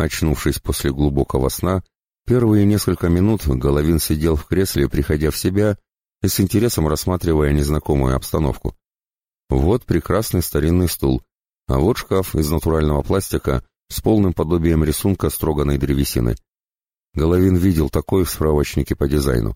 Очнувшись после глубокого сна, первые несколько минут Головин сидел в кресле, приходя в себя и с интересом рассматривая незнакомую обстановку. Вот прекрасный старинный стул, а вот шкаф из натурального пластика с полным подобием рисунка строганной древесины. Головин видел такой в справочнике по дизайну.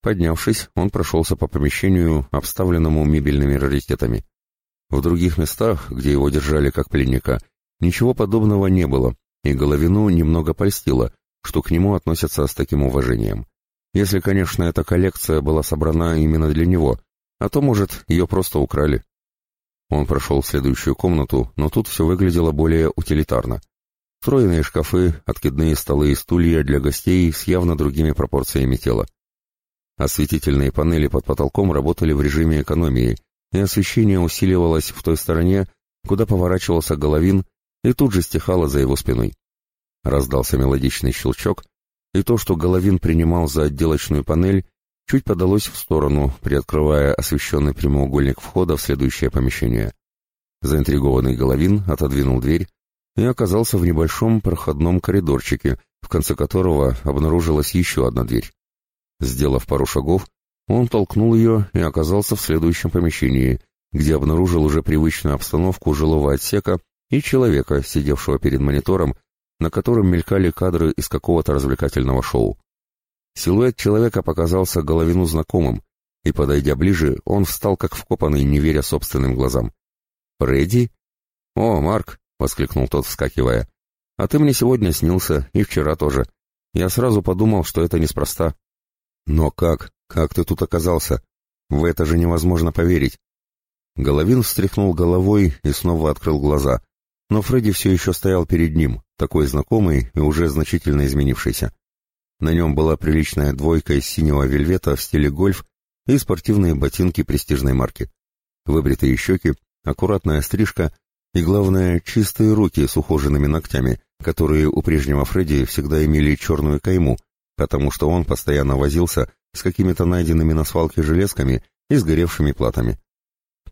Поднявшись, он прошелся по помещению, обставленному мебельными раритетами. В других местах, где его держали как пленника, ничего подобного не было, и Головину немного польстило, что к нему относятся с таким уважением. Если, конечно, эта коллекция была собрана именно для него, а то, может, ее просто украли. Он прошел в следующую комнату, но тут все выглядело более утилитарно. Встроенные шкафы, откидные столы и стулья для гостей с явно другими пропорциями тела. Осветительные панели под потолком работали в режиме экономии, и освещение усиливалось в той стороне, куда поворачивался Головин, и тут же стихало за его спиной. Раздался мелодичный щелчок, и то, что Головин принимал за отделочную панель, чуть подалось в сторону, приоткрывая освещенный прямоугольник входа в следующее помещение. Заинтригованный Головин отодвинул дверь и оказался в небольшом проходном коридорчике, в конце которого обнаружилась еще одна дверь. Сделав пару шагов, он толкнул ее и оказался в следующем помещении, где обнаружил уже привычную обстановку жилого отсека и человека, сидевшего перед монитором, на котором мелькали кадры из какого-то развлекательного шоу. Силуэт человека показался Головину знакомым, и, подойдя ближе, он встал как вкопанный, не веря собственным глазам. «Фредди?» «О, Марк!» — воскликнул тот, вскакивая. «А ты мне сегодня снился, и вчера тоже. Я сразу подумал, что это неспроста». «Но как? Как ты тут оказался? В это же невозможно поверить». Головин встряхнул головой и снова открыл глаза, но Фредди все еще стоял перед ним, такой знакомый и уже значительно изменившийся. На нем была приличная двойка из синего вельвета в стиле гольф и спортивные ботинки престижной марки. Выбритые щеки, аккуратная стрижка и, главное, чистые руки с ухоженными ногтями, которые у прежнего Фредди всегда имели черную кайму, потому что он постоянно возился с какими-то найденными на свалке железками и сгоревшими платами.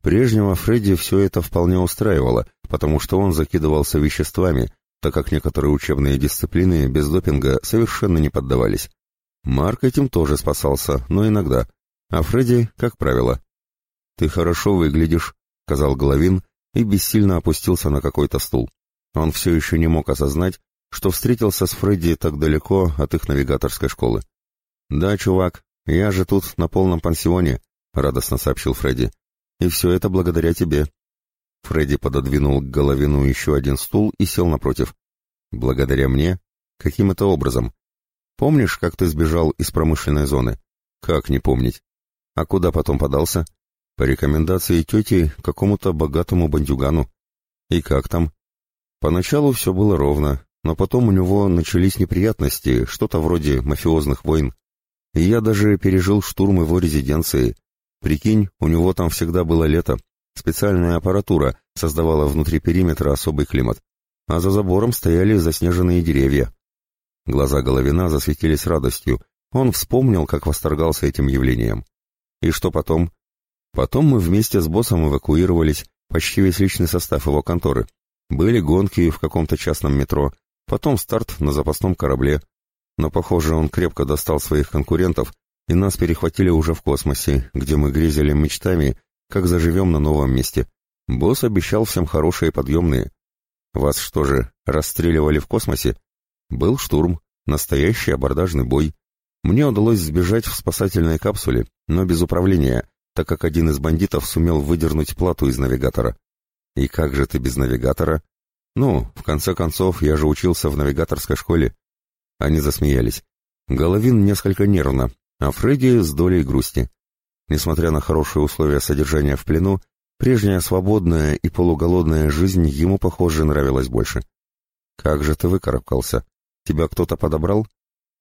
Прежнего Фредди все это вполне устраивало, потому что он закидывался веществами, так как некоторые учебные дисциплины без допинга совершенно не поддавались. Марк этим тоже спасался, но иногда, а Фредди, как правило. «Ты хорошо выглядишь», — сказал Головин и бессильно опустился на какой-то стул. Он все еще не мог осознать, что встретился с Фредди так далеко от их навигаторской школы. «Да, чувак, я же тут на полном пансионе», — радостно сообщил Фредди. «И все это благодаря тебе. Фредди пододвинул к Головину еще один стул и сел напротив. «Благодаря мне? Каким это образом? Помнишь, как ты сбежал из промышленной зоны? Как не помнить? А куда потом подался? По рекомендации тети какому-то богатому бандюгану. И как там? Поначалу все было ровно, но потом у него начались неприятности, что-то вроде мафиозных войн. И я даже пережил штурм его резиденции. Прикинь, у него там всегда было лето, Специальная аппаратура создавала внутри периметра особый климат, а за забором стояли заснеженные деревья. Глаза Головина засветились радостью. Он вспомнил, как восторгался этим явлением. И что потом? Потом мы вместе с боссом эвакуировались, почти весь личный состав его конторы. Были гонки в каком-то частном метро, потом старт на запасном корабле. Но, похоже, он крепко достал своих конкурентов, и нас перехватили уже в космосе, где мы грезили мечтами как заживем на новом месте. Босс обещал всем хорошие подъемные. Вас что же, расстреливали в космосе? Был штурм, настоящий абордажный бой. Мне удалось сбежать в спасательной капсуле, но без управления, так как один из бандитов сумел выдернуть плату из навигатора. И как же ты без навигатора? Ну, в конце концов, я же учился в навигаторской школе. Они засмеялись. Головин несколько нервно, а Фредди с долей грусти. Несмотря на хорошие условия содержания в плену, прежняя свободная и полуголодная жизнь ему, похоже, нравилась больше. «Как же ты выкарабкался? Тебя кто-то подобрал?»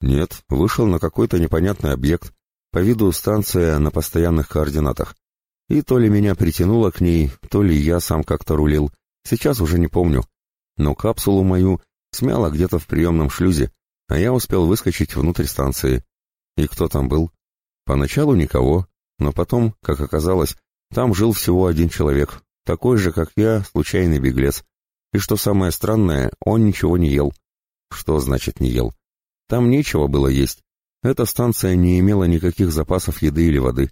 «Нет, вышел на какой-то непонятный объект, по виду станция на постоянных координатах. И то ли меня притянуло к ней, то ли я сам как-то рулил, сейчас уже не помню. Но капсулу мою смяло где-то в приемном шлюзе, а я успел выскочить внутрь станции. И кто там был? Поначалу никого, но потом, как оказалось, там жил всего один человек, такой же, как я, случайный беглец. И что самое странное, он ничего не ел. Что значит не ел? Там нечего было есть. Эта станция не имела никаких запасов еды или воды.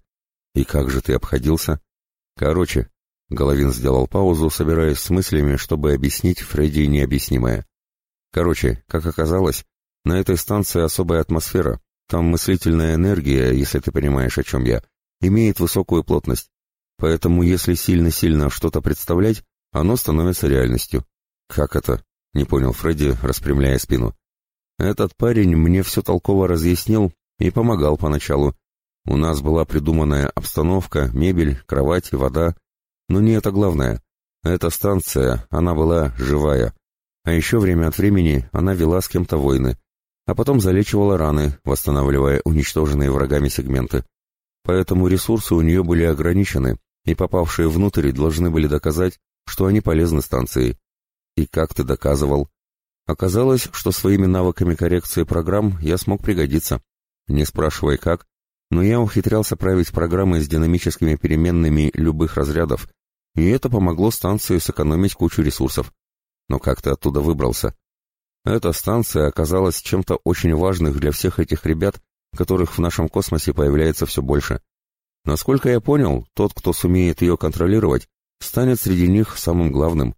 И как же ты обходился? Короче, Головин сделал паузу, собираясь с мыслями, чтобы объяснить Фредди необъяснимое. Короче, как оказалось, на этой станции особая атмосфера. Там мыслительная энергия, если ты понимаешь, о чем я, имеет высокую плотность. Поэтому если сильно-сильно что-то представлять, оно становится реальностью. Как это? Не понял Фредди, распрямляя спину. Этот парень мне все толково разъяснил и помогал поначалу. У нас была придуманная обстановка, мебель, кровать вода. Но не это главное. Эта станция, она была живая. А еще время от времени она вела с кем-то войны, а потом залечивала раны, восстанавливая уничтоженные врагами сегменты. Поэтому ресурсы у нее были ограничены, и попавшие внутрь должны были доказать, что они полезны станции. И как ты доказывал? Оказалось, что своими навыками коррекции программ я смог пригодиться. Не спрашивай как, но я ухитрялся править программы с динамическими переменными любых разрядов, и это помогло станции сэкономить кучу ресурсов. Но как ты оттуда выбрался? Эта станция оказалась чем-то очень важным для всех этих ребят, которых в нашем космосе появляется все больше. Насколько я понял, тот, кто сумеет ее контролировать, станет среди них самым главным.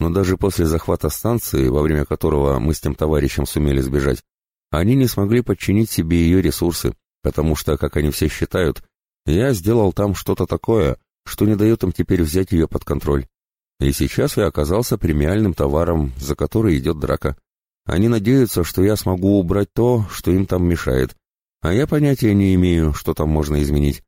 Но даже после захвата станции, во время которого мы с тем товарищем сумели сбежать, они не смогли подчинить себе ее ресурсы, потому что, как они все считают, я сделал там что-то такое, что не дает им теперь взять ее под контроль. И сейчас я оказался премиальным товаром, за который идет драка. Они надеются, что я смогу убрать то, что им там мешает, а я понятия не имею, что там можно изменить.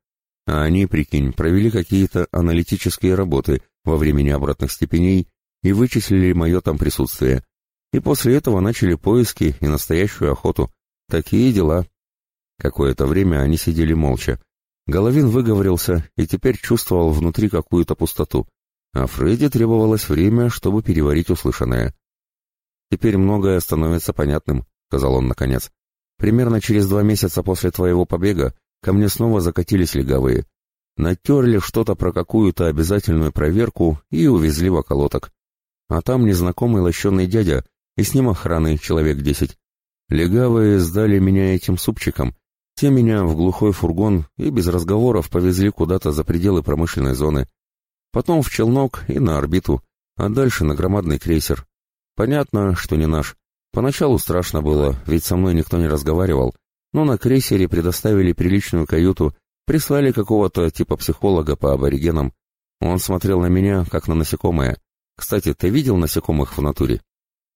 А они, прикинь, провели какие-то аналитические работы во времени обратных степеней и вычислили мое там присутствие. И после этого начали поиски и настоящую охоту. Такие дела. Какое-то время они сидели молча. Головин выговорился и теперь чувствовал внутри какую-то пустоту. А Фредди требовалось время, чтобы переварить услышанное. «Теперь многое становится понятным», — сказал он наконец. «Примерно через два месяца после твоего побега ко мне снова закатились легавые. Натерли что-то про какую-то обязательную проверку и увезли в околоток. А там незнакомый лощеный дядя, и с ним охраны человек десять. Легавые сдали меня этим супчиком, те меня в глухой фургон и без разговоров повезли куда-то за пределы промышленной зоны. Потом в челнок и на орбиту, а дальше на громадный крейсер. Понятно, что не наш. Поначалу страшно было, ведь со мной никто не разговаривал, но на крейсере предоставили приличную каюту, прислали какого-то типа психолога по аборигенам. Он смотрел на меня, как на насекомое. Кстати, ты видел насекомых в натуре?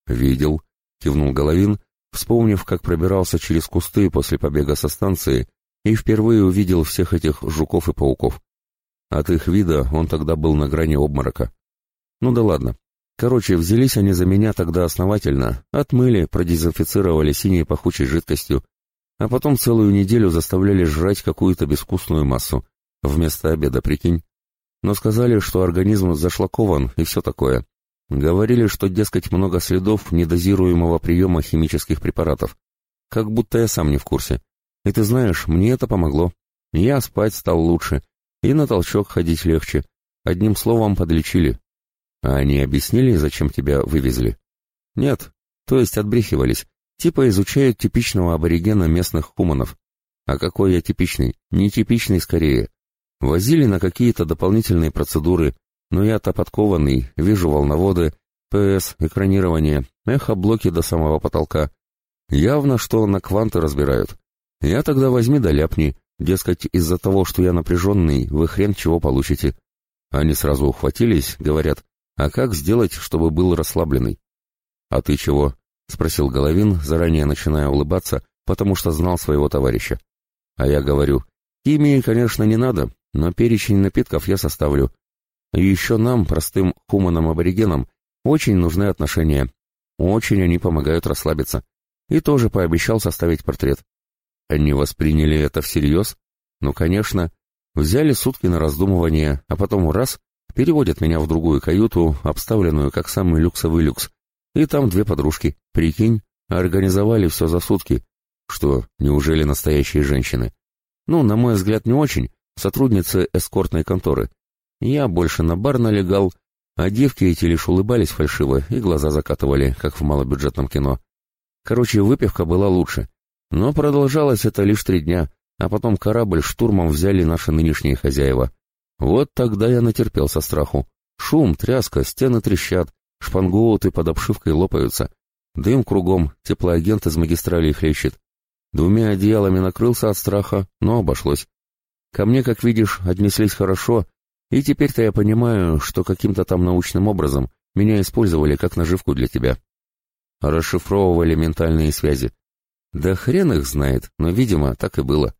Видел, кивнул Головин, вспомнив, как пробирался через кусты после побега со станции и впервые увидел всех этих жуков и пауков. От их вида он тогда был на грани обморока. Ну да ладно. Короче, взялись они за меня тогда основательно, отмыли, продезинфицировали синей пахучей жидкостью, а потом целую неделю заставляли жрать какую-то безвкусную массу. Вместо обеда, прикинь. Но сказали, что организм зашлакован и все такое. Говорили, что, дескать, много следов недозируемого приема химических препаратов. Как будто я сам не в курсе. И ты знаешь, мне это помогло. Я спать стал лучше, и на толчок ходить легче. Одним словом, подлечили. А они объяснили, зачем тебя вывезли? Нет, то есть отбрехивались. Типа изучают типичного аборигена местных хуманов. А какой я типичный? Нетипичный скорее. Возили на какие-то дополнительные процедуры, но я-то подкованный, вижу волноводы, ПС, экранирование, эхо-блоки до самого потолка. Явно, что на кванты разбирают. Я тогда возьми да ляпни, дескать, из-за того, что я напряженный, вы хрен чего получите. Они сразу ухватились, говорят, а как сделать, чтобы был расслабленный? А ты чего? — спросил Головин, заранее начиная улыбаться, потому что знал своего товарища. А я говорю, химии, конечно, не надо, но перечень напитков я составлю. И еще нам, простым хуманам-аборигенам, очень нужны отношения. Очень они помогают расслабиться. И тоже пообещал составить портрет. Они восприняли это всерьез? Ну, конечно. Взяли сутки на раздумывание, а потом раз — переводят меня в другую каюту, обставленную как самый люксовый люкс, и там две подружки. Прикинь, организовали все за сутки. Что, неужели настоящие женщины? Ну, на мой взгляд, не очень. Сотрудницы эскортной конторы. Я больше на бар налегал, а девки эти лишь улыбались фальшиво и глаза закатывали, как в малобюджетном кино. Короче, выпивка была лучше. Но продолжалось это лишь три дня, а потом корабль штурмом взяли наши нынешние хозяева. Вот тогда я натерпелся страху. Шум, тряска, стены трещат, шпангоуты под обшивкой лопаются. Дым кругом, теплоагент из магистрали хлещет. Двумя одеялами накрылся от страха, но обошлось. Ко мне, как видишь, отнеслись хорошо, и теперь-то я понимаю, что каким-то там научным образом меня использовали как наживку для тебя. Расшифровывали ментальные связи. Да хрен их знает, но, видимо, так и было.